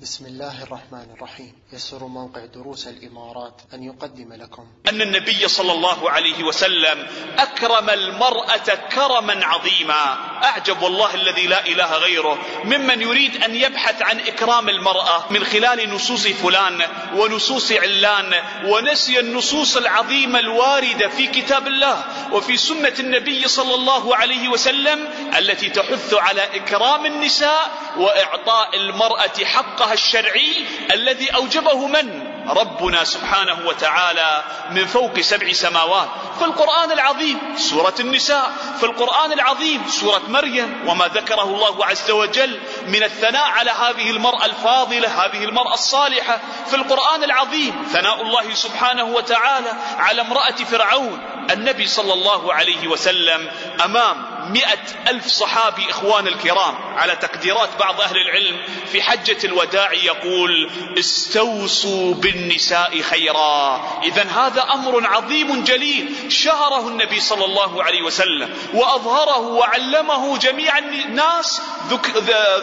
بسم الله الرحمن الرحيم. يسر موقع دروس الإمارات أن يقدم لكم. أن النبي صلى الله عليه وسلم أكرم المرأة كرما عظيما. أعجب والله الذي لا إله غيره ممن يريد أن يبحث عن إكرام المرأة من خلال نصوص فلان ونصوص علان ونسي النصوص العظيمة الواردة في كتاب الله وفي سنة النبي صلى الله عليه وسلم التي تحث على إكرام النساء وإعطاء المرأة حقها الشرعي الذي أوجبه من؟ ربنا سبحانه وتعالى من فوق سبع سماوات. في القرآن العظيم سورة النساء. في القرآن العظيم سورة مريم. وما ذكره الله عز وجل من الثناء على هذه المرأة الفاضلة هذه المرأة الصالحة. في القرآن العظيم ثناء الله سبحانه وتعالى على امرأة فرعون. النبي صلى الله عليه وسلم أمام مئة ألف صحابي إخوان الكرام على تقديرات بعض أهل العلم في حجة الوداع يقول استوصوا بالنساء خيرا. إذا هذا أمر عظيم جليل شهره النبي صلى الله عليه وسلم وأظهره وعلمه جميع الناس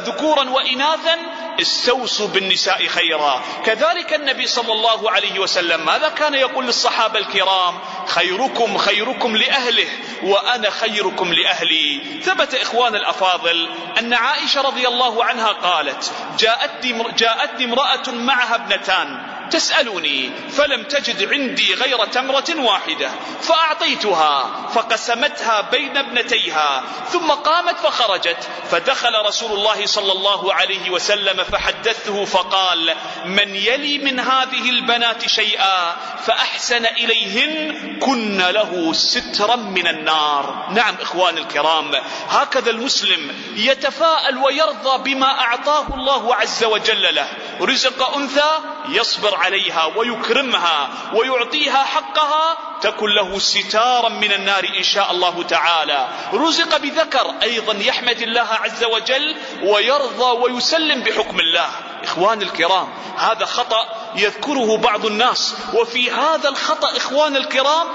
ذكورا وإناثا استوصوا بالنساء خيرا. كذلك النبي صلى الله عليه وسلم ماذا كان يقول للصحابة الكرام؟ خيركم خيركم لأهله وأنا خيركم لأهلي. ثبت إخوان الأفاضل أن عائشة رضي الله عنها قالت جاءتني, جاءتني امرأة معها ابنتان. تسألني فلم تجد عندي غير تمرة واحدة فأعطيتها فقسمتها بين ابنتيها ثم قامت فخرجت فدخل رسول الله صلى الله عليه وسلم فحدثه فقال من يلي من هذه البنات شيئا فأحسن إليهن كن له سترا من النار. نعم إخوان الكرام هكذا المسلم يتفاءل ويرضى بما أعطاه الله عز وجل له. رزق أنثى يصبر عليها ويكرمها ويعطيها حقها تكن له ستارا من النار إن شاء الله تعالى. رزق بذكر أيضا يحمد الله عز وجل ويرضى ويسلم بحكم الله. إخوان الكرام هذا خطأ يذكره بعض الناس وفي هذا الخطأ إخوان الكرام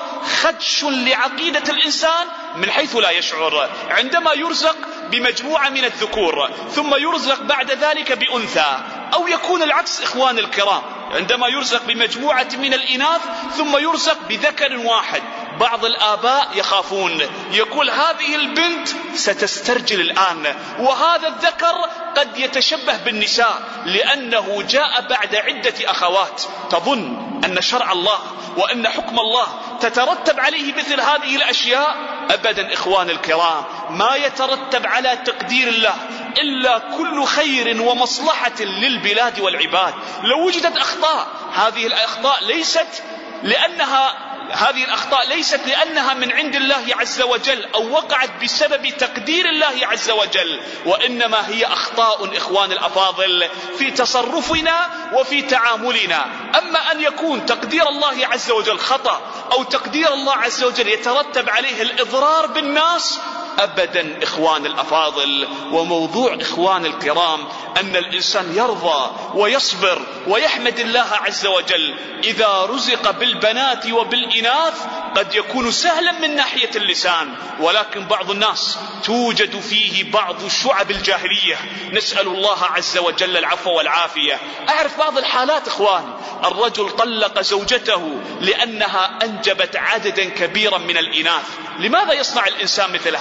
خدش لعقيدة الإنسان من حيث لا يشعر. عندما يرزق بمجموعة من الذكور ثم يرزق بعد ذلك بأنثى أو يكون العكس إخوان الكرام. عندما يرزق بمجموعة من الإناث ثم يرزق بذكر واحد. بعض الآباء يخافون. يقول هذه البنت ستسترجل الآن وهذا الذكر قد يتشبه بالنساء لأنه جاء بعد عدة أخوات. تظن أن شرع الله وأن حكم الله تترتب عليه مثل هذه الأشياء؟ أبدا إخوان الكرام ما يترتب على تقدير الله. إلا كل خير ومصلحة للبلاد والعباد. لو وجدت أخطاء هذه الأخطاء ليست لأنها هذه الأخطاء ليست لأنها من عند الله عز وجل أو وقعت بسبب تقدير الله عز وجل. وإنما هي أخطاء إخوان الأفاضل في تصرفنا وفي تعاملنا. أما أن يكون تقدير الله عز وجل خطأ أو تقدير الله عز وجل يترتب عليه الإضرار بالناس أبدا إخوان الأفاضل وموضوع إخوان الكرام أن الإنسان يرضى ويصبر ويحمد الله عز وجل إذا رزق بالبنات وبالإناث قد يكون سهلا من ناحية اللسان. ولكن بعض الناس توجد فيه بعض شعب الجاهلية. نسأل الله عز وجل العفو والعافية. أعرف بعض الحالات إخوان. الرجل طلق زوجته لأنها أنجبت عددا كبيرا من الإناث. لماذا يصنع الإنسان مثل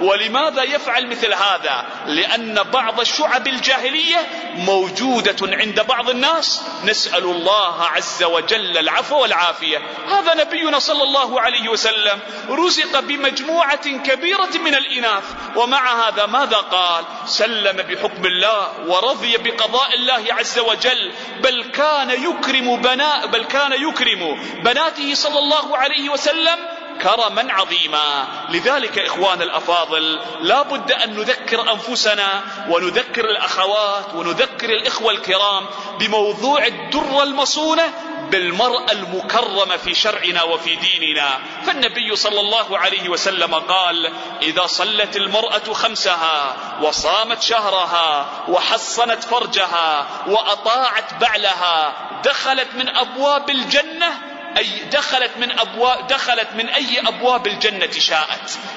ولماذا يفعل مثل هذا؟ لأن بعض الشعب الجاهلية موجودة عند بعض الناس. نسأل الله عز وجل العفو والعافية. هذا نبينا صلى الله عليه وسلم رزق بمجموعة كبيرة من الإناث. ومع هذا ماذا قال؟ سلم بحكم الله ورضي بقضاء الله عز وجل. بل كان يكرم بناء بل كان يكرم بناته صلى الله عليه وسلم كرما عظيما. لذلك إخوان الأفاضل لا بد أن نذكر أنفسنا ونذكر الأخوات ونذكر الإخوة الكرام بموضوع الدرة المصونة بالمرأة المكرمة في شرعنا وفي ديننا. فالنبي صلى الله عليه وسلم قال إذا صلت المرأة خمسها وصامت شهرها وحصنت فرجها وأطاعت بعلها دخلت من أبواب الجنة أي دخلت من أبواب دخلت من أي أبواب الجنة شاءت.